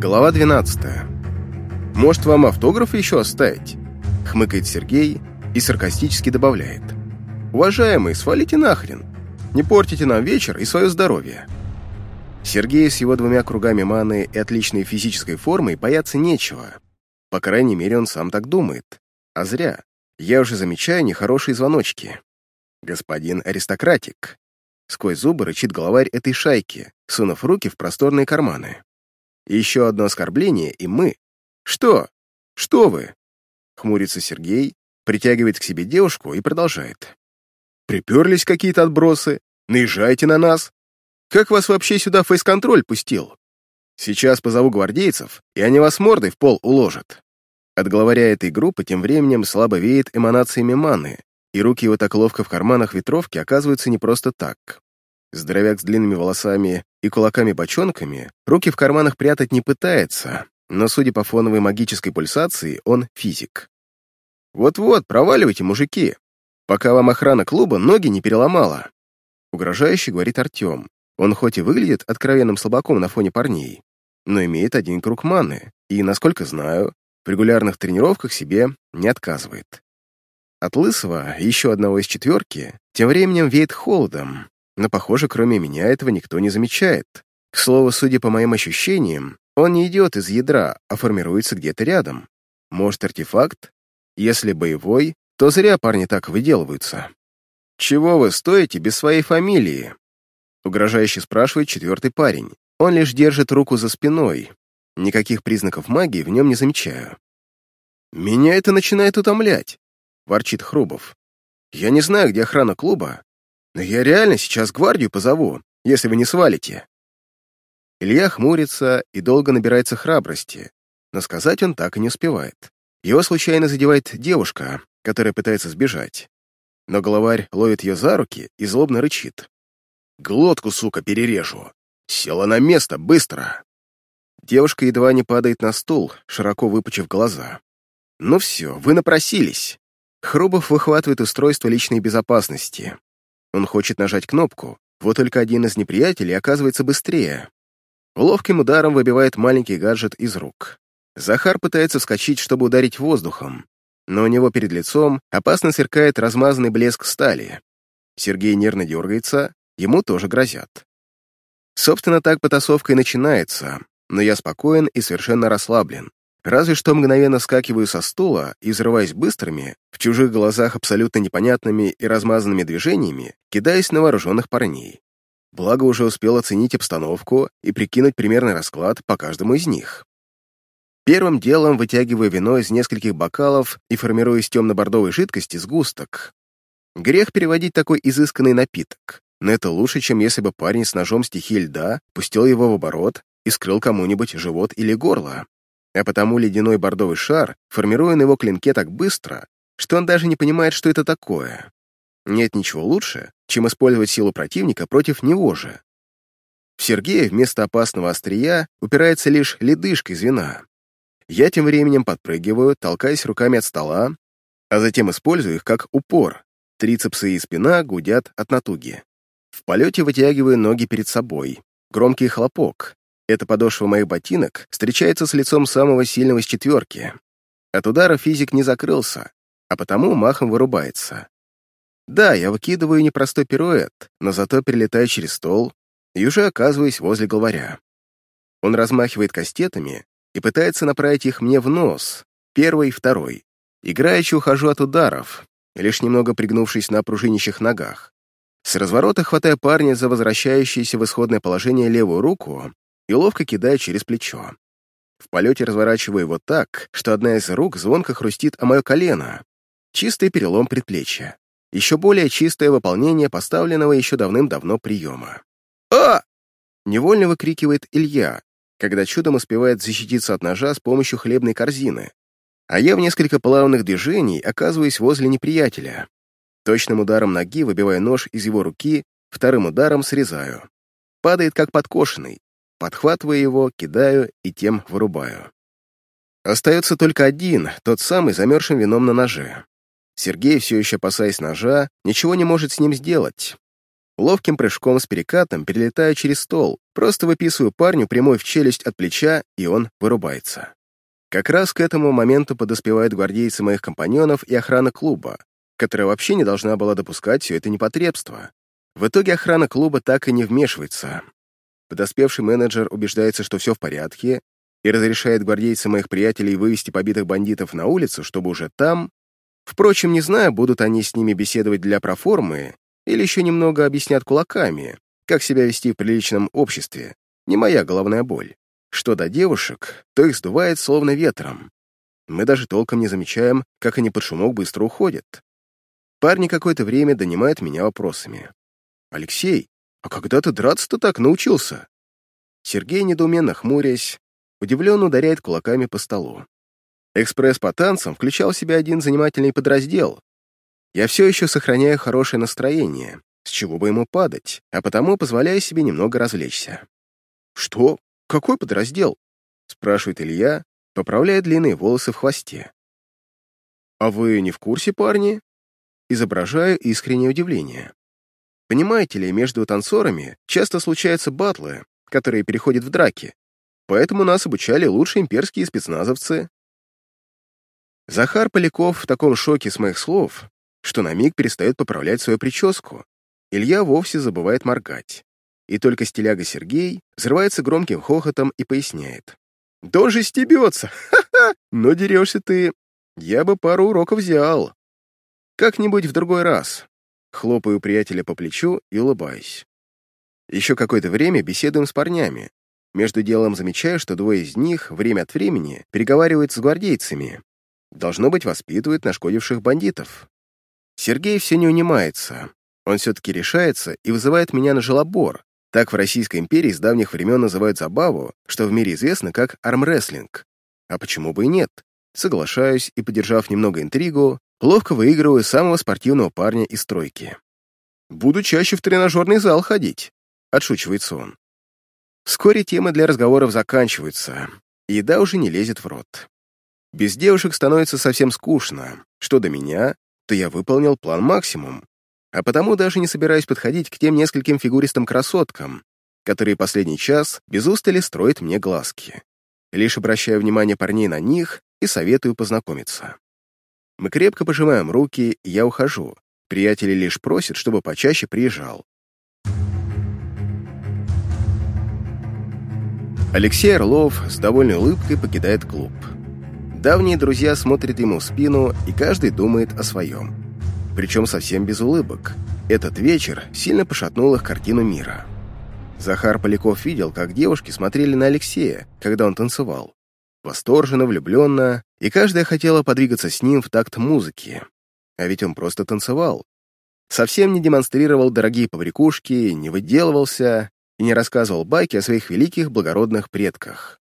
Глава 12. «Может, вам автограф еще оставить?» — хмыкает Сергей и саркастически добавляет. «Уважаемый, свалите нахрен. Не портите нам вечер и свое здоровье». Сергею с его двумя кругами маны и отличной физической формой бояться нечего. По крайней мере, он сам так думает. А зря. Я уже замечаю нехорошие звоночки. Господин аристократик. Сквозь зубы рычит главарь этой шайки, сунув руки в просторные карманы. Еще одно оскорбление, и мы... Что? Что вы? Хмурится Сергей, притягивает к себе девушку и продолжает. Приперлись какие-то отбросы, наезжайте на нас. Как вас вообще сюда фейс-контроль пустил? Сейчас позову гвардейцев, и они вас мордой в пол уложат. От главаря этой группы тем временем слабо веет эманациями маны, и руки его так ловко в карманах ветровки оказываются не просто так. Здоровяк с длинными волосами и кулаками-бочонками руки в карманах прятать не пытается, но, судя по фоновой магической пульсации, он физик. «Вот-вот, проваливайте, мужики, пока вам охрана клуба ноги не переломала», угрожающе говорит Артем. Он хоть и выглядит откровенным слабаком на фоне парней, но имеет один круг маны и, насколько знаю, в регулярных тренировках себе не отказывает. От Лысого, еще одного из четверки, тем временем веет холодом, но, похоже, кроме меня этого никто не замечает. К слову, судя по моим ощущениям, он не идет из ядра, а формируется где-то рядом. Может, артефакт? Если боевой, то зря парни так выделываются. «Чего вы стоите без своей фамилии?» Угрожающе спрашивает четвертый парень. Он лишь держит руку за спиной. Никаких признаков магии в нем не замечаю. «Меня это начинает утомлять», — ворчит Хрубов. «Я не знаю, где охрана клуба, но я реально сейчас гвардию позову, если вы не свалите. Илья хмурится и долго набирается храбрости, но сказать он так и не успевает. Его случайно задевает девушка, которая пытается сбежать. Но головарь ловит ее за руки и злобно рычит. «Глотку, сука, перережу! Села на место, быстро!» Девушка едва не падает на стул, широко выпучив глаза. «Ну все, вы напросились!» Хрубов выхватывает устройство личной безопасности. Он хочет нажать кнопку, вот только один из неприятелей оказывается быстрее. Ловким ударом выбивает маленький гаджет из рук. Захар пытается вскочить, чтобы ударить воздухом, но у него перед лицом опасно сверкает размазанный блеск стали. Сергей нервно дергается, ему тоже грозят. Собственно, так потасовка и начинается, но я спокоен и совершенно расслаблен. Разве что мгновенно скакиваю со стула и, взрываясь быстрыми, в чужих глазах абсолютно непонятными и размазанными движениями, кидаясь на вооруженных парней. Благо уже успел оценить обстановку и прикинуть примерный расклад по каждому из них. Первым делом вытягиваю вино из нескольких бокалов и формирую из темно-бордовой жидкости сгусток. Грех переводить такой изысканный напиток, но это лучше, чем если бы парень с ножом стихии льда пустил его в оборот и скрыл кому-нибудь живот или горло а потому ледяной бордовый шар формируя на его клинке так быстро, что он даже не понимает, что это такое. Нет ничего лучше, чем использовать силу противника против него же. В Сергея вместо опасного острия упирается лишь ледышка из вина. Я тем временем подпрыгиваю, толкаясь руками от стола, а затем использую их как упор. Трицепсы и спина гудят от натуги. В полете вытягиваю ноги перед собой. Громкий хлопок, эта подошва моих ботинок встречается с лицом самого сильного из четверки. От удара физик не закрылся, а потому махом вырубается. Да, я выкидываю непростой пируэт, но зато перелетаю через стол и уже оказываюсь возле главаря. Он размахивает кастетами и пытается направить их мне в нос, первый и второй. Играючи ухожу от ударов, лишь немного пригнувшись на пружинищих ногах. С разворота хватая парня за возвращающееся в исходное положение левую руку и ловко кидая через плечо. В полете разворачиваю его так, что одна из рук звонко хрустит о мое колено. Чистый перелом предплечья. Еще более чистое выполнение поставленного еще давным-давно приема. «А!» — невольно выкрикивает Илья, когда чудом успевает защититься от ножа с помощью хлебной корзины. А я в несколько плавных движений оказываюсь возле неприятеля. Точным ударом ноги выбиваю нож из его руки, вторым ударом срезаю. Падает как подкошенный, Подхватываю его, кидаю и тем вырубаю. Остается только один, тот самый замерзшим вином на ноже. Сергей, все еще опасаясь ножа, ничего не может с ним сделать. Ловким прыжком с перекатом перелетаю через стол, просто выписываю парню прямой в челюсть от плеча, и он вырубается. Как раз к этому моменту подоспевают гвардейцы моих компаньонов и охрана клуба, которая вообще не должна была допускать все это непотребство. В итоге охрана клуба так и не вмешивается. Подоспевший менеджер убеждается, что все в порядке, и разрешает гвардейцам моих приятелей вывести побитых бандитов на улицу, чтобы уже там... Впрочем, не знаю, будут они с ними беседовать для проформы или еще немного объяснят кулаками, как себя вести в приличном обществе. Не моя головная боль. Что до девушек, то их сдувает словно ветром. Мы даже толком не замечаем, как они под шумок быстро уходят. Парни какое-то время донимают меня вопросами. «Алексей, а когда ты драться-то так научился?» Сергей, недоуменно хмурясь, удивленно ударяет кулаками по столу. Экспресс по танцам включал в себя один занимательный подраздел, я все еще сохраняю хорошее настроение, с чего бы ему падать, а потому позволяю себе немного развлечься. «Что? Какой подраздел?» — спрашивает Илья, поправляя длинные волосы в хвосте. «А вы не в курсе, парни?» Изображаю искреннее удивление. Понимаете ли, между танцорами часто случаются батлы, которые переходят в драки, поэтому нас обучали лучшие имперские спецназовцы. Захар Поляков в таком шоке с моих слов, что на миг перестает поправлять свою прическу. Илья вовсе забывает моргать. И только стиляга Сергей взрывается громким хохотом и поясняет. «Да он же стебется! Ха-ха! Но дерешься ты! Я бы пару уроков взял. Как-нибудь в другой раз». Хлопаю приятеля по плечу и улыбаюсь. Еще какое-то время беседуем с парнями. Между делом замечаю, что двое из них время от времени переговаривают с гвардейцами. Должно быть, воспитывают нашкодивших бандитов. Сергей все не унимается. Он все-таки решается и вызывает меня на желобор. Так в Российской империи с давних времен называют забаву, что в мире известно как армрестлинг. А почему бы и нет? Соглашаюсь и, подержав немного интригу, ловко выигрываю самого спортивного парня из стройки. «Буду чаще в тренажерный зал ходить», — отшучивается он. Вскоре темы для разговоров заканчиваются, и еда уже не лезет в рот. Без девушек становится совсем скучно, что до меня, то я выполнил план максимум, а потому даже не собираюсь подходить к тем нескольким фигуристым красоткам, которые последний час без устали строят мне глазки. Лишь обращаю внимание парней на них и советую познакомиться. Мы крепко пожимаем руки, я ухожу. Приятели лишь просят, чтобы почаще приезжал. Алексей Орлов с довольной улыбкой покидает клуб. Давние друзья смотрят ему в спину, и каждый думает о своем. Причем совсем без улыбок. Этот вечер сильно пошатнул их картину мира. Захар Поляков видел, как девушки смотрели на Алексея, когда он танцевал. Восторженно, влюбленно, и каждая хотела подвигаться с ним в такт музыки. А ведь он просто танцевал. Совсем не демонстрировал дорогие побрякушки, не выделывался и не рассказывал байки о своих великих благородных предках.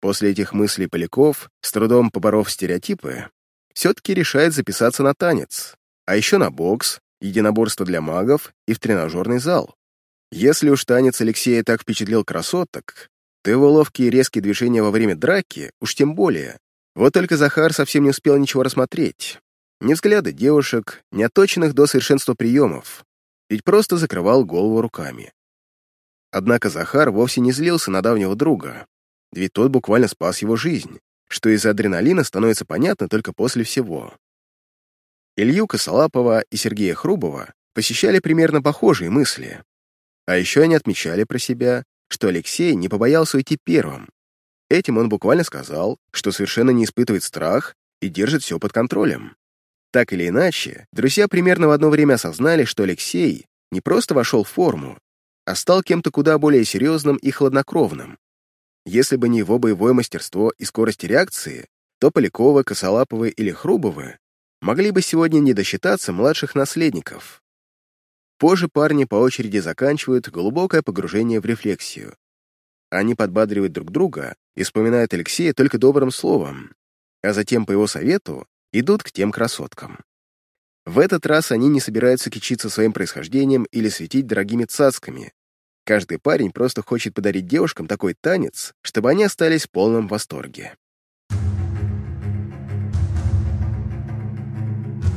После этих мыслей Поляков, с трудом поборов стереотипы, все-таки решает записаться на танец, а еще на бокс, единоборство для магов и в тренажерный зал. Если уж танец Алексея так впечатлил красоток, то его ловкие и резкие движения во время драки уж тем более. Вот только Захар совсем не успел ничего рассмотреть. Ни взгляды девушек, ни отточенных до совершенства приемов, ведь просто закрывал голову руками. Однако Захар вовсе не злился на давнего друга, ведь тот буквально спас его жизнь, что из-за адреналина становится понятно только после всего. Илью Косолапова и Сергея Хрубова посещали примерно похожие мысли. А еще они отмечали про себя, что Алексей не побоялся уйти первым. Этим он буквально сказал, что совершенно не испытывает страх и держит все под контролем. Так или иначе, друзья примерно в одно время осознали, что Алексей не просто вошел в форму, а стал кем-то куда более серьезным и хладнокровным. Если бы не его боевое мастерство и скорость реакции, то Поляковы, Косолаповы или Хрубовы могли бы сегодня не досчитаться младших наследников. Позже парни по очереди заканчивают глубокое погружение в рефлексию. Они подбадривают друг друга и вспоминают Алексея только добрым словом, а затем, по его совету, идут к тем красоткам. В этот раз они не собираются кичиться своим происхождением или светить дорогими цацками, Каждый парень просто хочет подарить девушкам такой танец, чтобы они остались в полном восторге.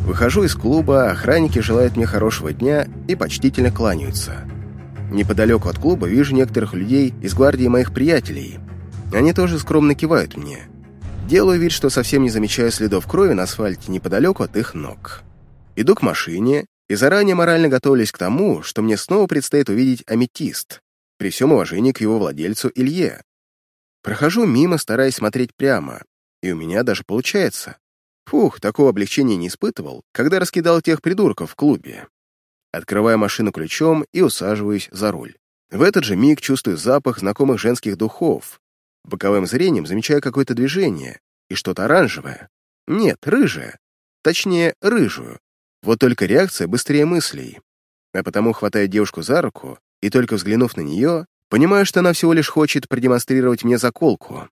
Выхожу из клуба, охранники желают мне хорошего дня и почтительно кланяются. Неподалеку от клуба вижу некоторых людей из гвардии моих приятелей. Они тоже скромно кивают мне. Делаю вид, что совсем не замечаю следов крови на асфальте неподалеку от их ног. Иду к машине и заранее морально готовлюсь к тому, что мне снова предстоит увидеть аметист, при всем уважении к его владельцу Илье. Прохожу мимо, стараясь смотреть прямо, и у меня даже получается. Фух, такого облегчения не испытывал, когда раскидал тех придурков в клубе. Открываю машину ключом и усаживаюсь за руль. В этот же миг чувствую запах знакомых женских духов. Боковым зрением замечаю какое-то движение и что-то оранжевое. Нет, рыжее. Точнее, рыжую. Вот только реакция быстрее мыслей. А потому хватаю девушку за руку и только взглянув на нее, понимаю, что она всего лишь хочет продемонстрировать мне заколку.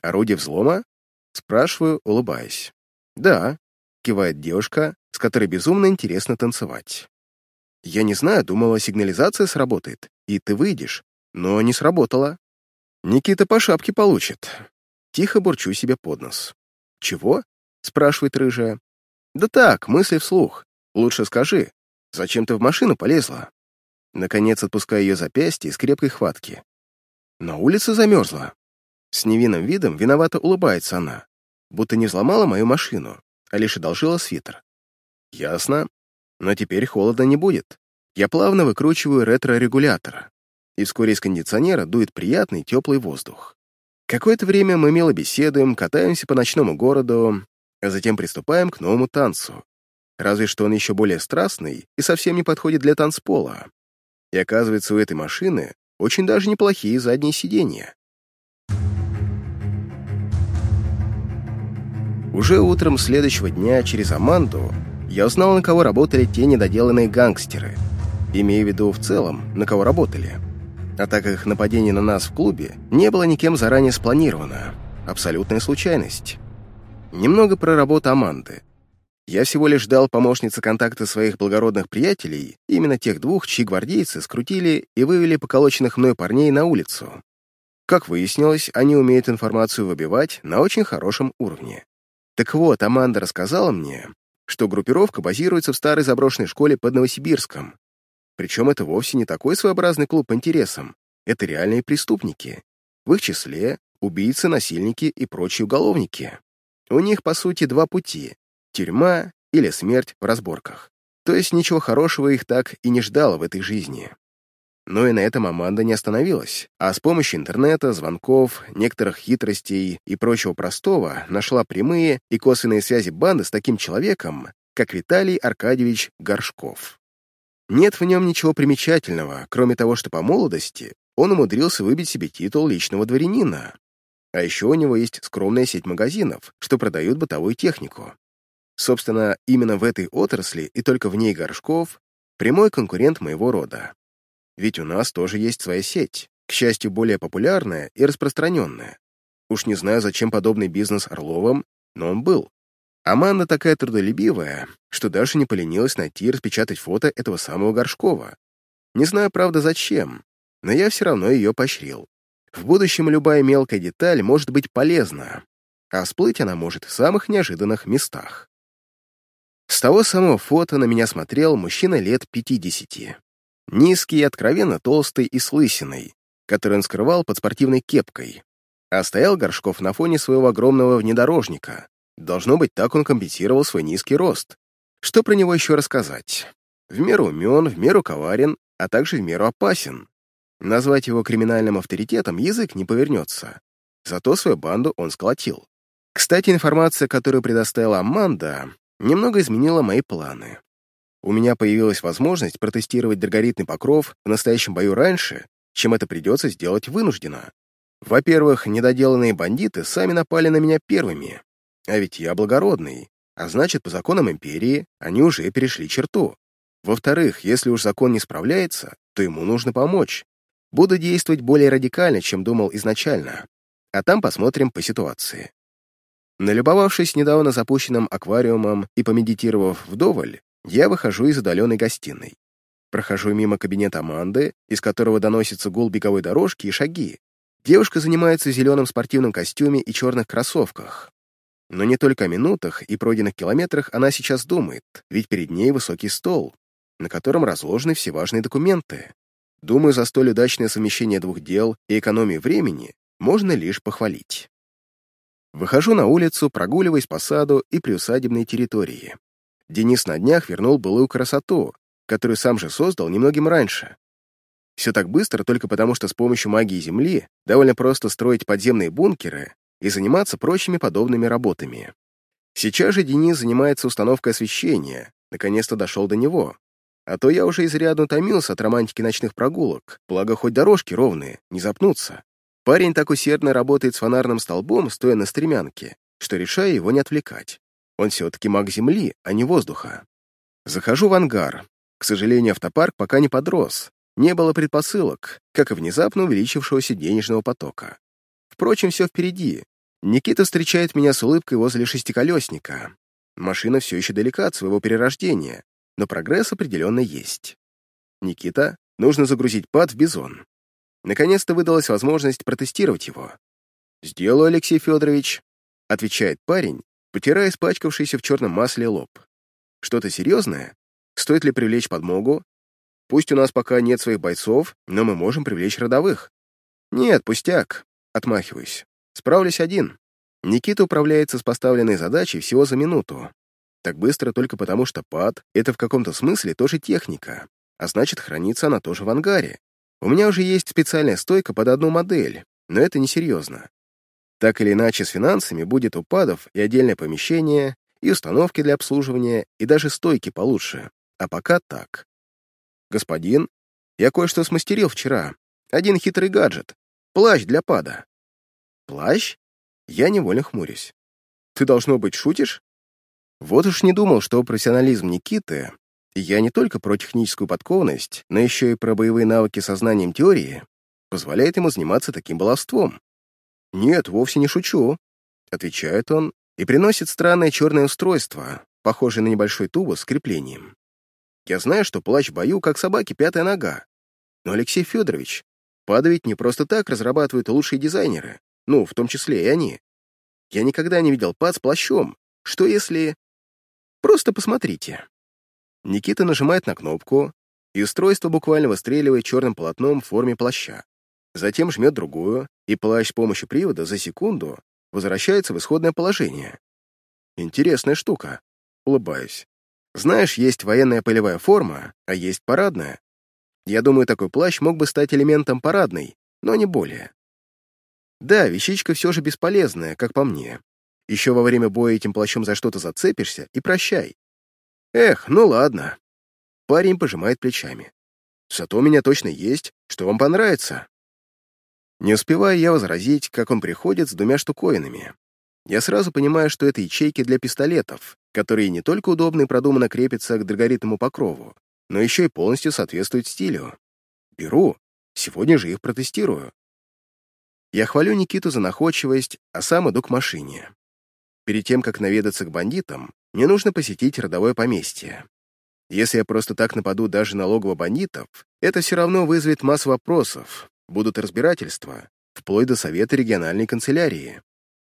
«Орудие взлома?» — спрашиваю, улыбаясь. «Да», — кивает девушка, с которой безумно интересно танцевать. «Я не знаю, думала, сигнализация сработает, и ты выйдешь, но не сработала. Никита по шапке получит». Тихо бурчу себе под нос. «Чего?» — спрашивает рыжая. «Да так, мысли вслух. Лучше скажи, зачем ты в машину полезла?» Наконец отпускаю ее запястье из крепкой хватки. На улице замерзла. С невинным видом виновато улыбается она, будто не взломала мою машину, а лишь одолжила свитер. Ясно. Но теперь холода не будет. Я плавно выкручиваю ретро-регулятор, и вскоре из кондиционера дует приятный теплый воздух. Какое-то время мы мило беседуем, катаемся по ночному городу, а затем приступаем к новому танцу. Разве что он еще более страстный и совсем не подходит для танцпола. И оказывается, у этой машины очень даже неплохие задние сиденья. Уже утром следующего дня через Аманду я узнал, на кого работали те недоделанные гангстеры, имея в виду в целом, на кого работали. А так как нападение на нас в клубе не было никем заранее спланировано, абсолютная случайность. Немного про работу Аманды. Я всего лишь дал помощнице контакты своих благородных приятелей, именно тех двух, чьи гвардейцы скрутили и вывели поколоченных мной парней на улицу. Как выяснилось, они умеют информацию выбивать на очень хорошем уровне. Так вот, Аманда рассказала мне, что группировка базируется в старой заброшенной школе под Новосибирском. Причем это вовсе не такой своеобразный клуб по интересам. Это реальные преступники. В их числе убийцы, насильники и прочие уголовники. У них, по сути, два пути тюрьма или смерть в разборках. То есть ничего хорошего их так и не ждало в этой жизни. Но и на этом Аманда не остановилась, а с помощью интернета, звонков, некоторых хитростей и прочего простого нашла прямые и косвенные связи банды с таким человеком, как Виталий Аркадьевич Горшков. Нет в нем ничего примечательного, кроме того, что по молодости он умудрился выбить себе титул личного дворянина. А еще у него есть скромная сеть магазинов, что продают бытовую технику. Собственно, именно в этой отрасли и только в ней Горшков — прямой конкурент моего рода. Ведь у нас тоже есть своя сеть, к счастью, более популярная и распространенная. Уж не знаю, зачем подобный бизнес Орловым, но он был. Аманда такая трудолюбивая, что даже не поленилась найти и распечатать фото этого самого Горшкова. Не знаю, правда, зачем, но я все равно ее поощрил. В будущем любая мелкая деталь может быть полезна, а всплыть она может в самых неожиданных местах. С того самого фото на меня смотрел мужчина лет 50. Низкий, откровенно толстый и с лысиной, который он скрывал под спортивной кепкой. А стоял Горшков на фоне своего огромного внедорожника. Должно быть, так он компенсировал свой низкий рост. Что про него еще рассказать? В меру умен, в меру коварен, а также в меру опасен. Назвать его криминальным авторитетом язык не повернется. Зато свою банду он сколотил. Кстати, информация, которую предоставила Аманда, немного изменила мои планы. У меня появилась возможность протестировать драгоритный покров в настоящем бою раньше, чем это придется сделать вынужденно. Во-первых, недоделанные бандиты сами напали на меня первыми, а ведь я благородный, а значит, по законам империи они уже перешли черту. Во-вторых, если уж закон не справляется, то ему нужно помочь. Буду действовать более радикально, чем думал изначально, а там посмотрим по ситуации. Налюбовавшись недавно запущенным аквариумом и помедитировав вдоволь, я выхожу из удаленной гостиной. Прохожу мимо кабинета Аманды, из которого доносится гул беговой дорожки и шаги. Девушка занимается в зеленом спортивном костюме и черных кроссовках. Но не только о минутах и пройденных километрах она сейчас думает, ведь перед ней высокий стол, на котором разложены все важные документы. Думаю, за столь удачное совмещение двух дел и экономию времени можно лишь похвалить. Выхожу на улицу, прогуливаясь по саду и приусадебной территории. Денис на днях вернул былую красоту, которую сам же создал немногим раньше. Все так быстро только потому, что с помощью магии Земли довольно просто строить подземные бункеры и заниматься прочими подобными работами. Сейчас же Денис занимается установкой освещения, наконец-то дошел до него. А то я уже изрядно томился от романтики ночных прогулок, благо хоть дорожки ровные, не запнуться. Парень так усердно работает с фонарным столбом, стоя на стремянке, что решаю его не отвлекать. Он все-таки маг Земли, а не воздуха. Захожу в ангар. К сожалению, автопарк пока не подрос, не было предпосылок, как и внезапно увеличившегося денежного потока. Впрочем, все впереди. Никита встречает меня с улыбкой возле шестиколесника. Машина все еще далека от своего перерождения, но прогресс определенно есть. Никита, нужно загрузить пад в бизон. Наконец-то выдалась возможность протестировать его. «Сделаю, Алексей Федорович», — отвечает парень, потирая испачкавшийся в черном масле лоб. «Что-то серьезное? Стоит ли привлечь подмогу? Пусть у нас пока нет своих бойцов, но мы можем привлечь родовых». «Нет, пустяк», — отмахиваюсь. «Справлюсь один». Никита управляется с поставленной задачей всего за минуту. Так быстро только потому, что пад — это в каком-то смысле тоже техника, а значит, хранится она тоже в ангаре. У меня уже есть специальная стойка под одну модель, но это несерьезно. Так или иначе, с финансами будет у падов и отдельное помещение, и установки для обслуживания, и даже стойки получше. А пока так. «Господин, я кое-что смастерил вчера. Один хитрый гаджет. Плащ для пада». «Плащ?» Я невольно хмурюсь. «Ты, должно быть, шутишь?» Вот уж не думал, что профессионализм Никиты, и я не только про техническую подкованность, но еще и про боевые навыки со знанием теории, позволяет ему заниматься таким баловством. «Нет, вовсе не шучу», — отвечает он и приносит странное черное устройство, похожее на небольшой тубус с креплением. Я знаю, что плащ в бою, как собаки, пятая нога. Но, Алексей Федорович, падать не просто так разрабатывают лучшие дизайнеры, ну, в том числе и они. Я никогда не видел пад с плащом. Что если... Просто посмотрите. Никита нажимает на кнопку, и устройство буквально выстреливает черным полотном в форме плаща. Затем жмет другую, и плащ с помощью привода за секунду возвращается в исходное положение. Интересная штука. Улыбаюсь. Знаешь, есть военная полевая форма, а есть парадная. Я думаю, такой плащ мог бы стать элементом парадной, но не более. Да, вещичка все же бесполезная, как по мне. Еще во время боя этим плащом за что-то зацепишься и прощай. Эх, ну ладно. Парень пожимает плечами. Зато у меня точно есть, что вам понравится. Не успеваю я возразить, как он приходит с двумя штуковинами. Я сразу понимаю, что это ячейки для пистолетов, которые не только удобно и продуманно крепятся к драгоритному покрову, но еще и полностью соответствуют стилю. Беру, сегодня же их протестирую. Я хвалю Никиту за находчивость, а сам иду к машине. Перед тем, как наведаться к бандитам, мне нужно посетить родовое поместье. Если я просто так нападу даже на логово бандитов, это все равно вызовет массу вопросов, будут разбирательства, вплоть до совета региональной канцелярии.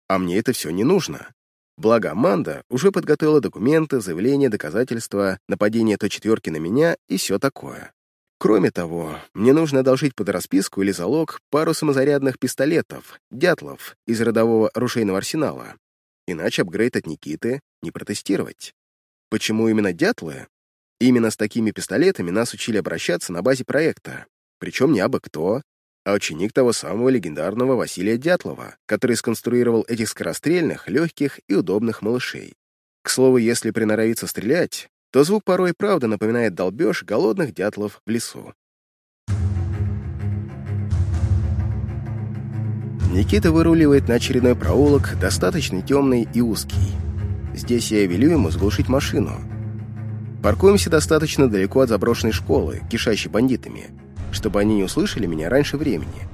А мне это все не нужно. Благо, Аманда уже подготовила документы, заявления, доказательства, нападения той четверки на меня и все такое. Кроме того, мне нужно одолжить под расписку или залог пару самозарядных пистолетов, дятлов из родового оружейного арсенала. Иначе апгрейд от Никиты не протестировать. Почему именно дятлы? Именно с такими пистолетами нас учили обращаться на базе проекта. Причем не абы кто, а ученик того самого легендарного Василия Дятлова, который сконструировал этих скорострельных, легких и удобных малышей. К слову, если приноровиться стрелять, то звук порой правда напоминает долбеж голодных дятлов в лесу. Никита выруливает на очередной проулок, достаточно темный и узкий. Здесь я велю ему сглушить машину. Паркуемся достаточно далеко от заброшенной школы, кишащей бандитами, чтобы они не услышали меня раньше времени.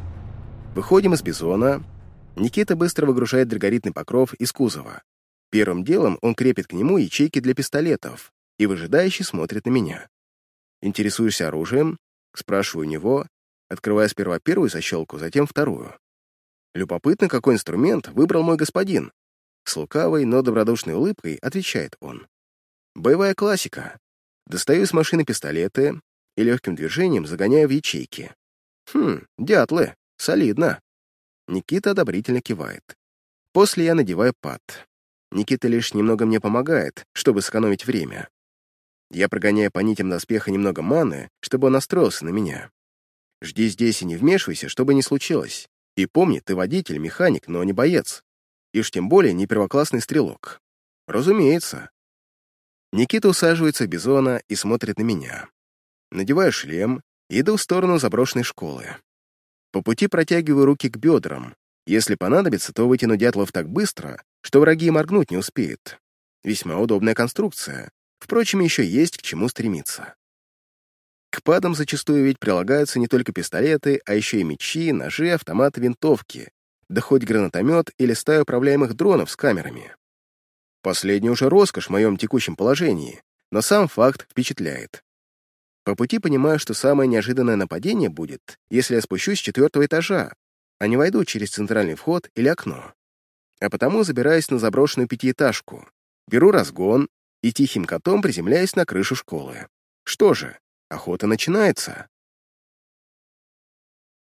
Выходим из бизона. Никита быстро выгружает драгоритный покров из кузова. Первым делом он крепит к нему ячейки для пистолетов и выжидающе смотрит на меня. Интересуешься оружием? Спрашиваю у него, открывая сперва первую защелку, затем вторую. Любопытно, какой инструмент выбрал мой господин. С лукавой, но добродушной улыбкой отвечает он. Боевая классика. Достаю из машины пистолеты и легким движением загоняю в ячейки. Хм, дятлы, солидно. Никита одобрительно кивает. После я надеваю пад. Никита лишь немного мне помогает, чтобы сэкономить время. Я прогоняю по нитям доспеха немного маны, чтобы он настроился на меня. Жди здесь и не вмешивайся, чтобы не случилось. И помни, ты водитель, механик, но не боец. И уж тем более не первоклассный стрелок. Разумеется. Никита усаживается в бизона и смотрит на меня. Надеваю шлем и иду в сторону заброшенной школы. По пути протягиваю руки к бедрам. Если понадобится, то вытяну дятлов так быстро, что враги моргнуть не успеют. Весьма удобная конструкция. Впрочем, еще есть к чему стремиться. К падам зачастую ведь прилагаются не только пистолеты, а еще и мечи, ножи, автоматы, винтовки, да хоть гранатомет или стая управляемых дронов с камерами. Последний уже роскошь в моем текущем положении, но сам факт впечатляет. По пути понимаю, что самое неожиданное нападение будет, если я спущусь с четвертого этажа, а не войду через центральный вход или окно. А потому забираюсь на заброшенную пятиэтажку, беру разгон и тихим котом приземляюсь на крышу школы. Что же, охота начинается.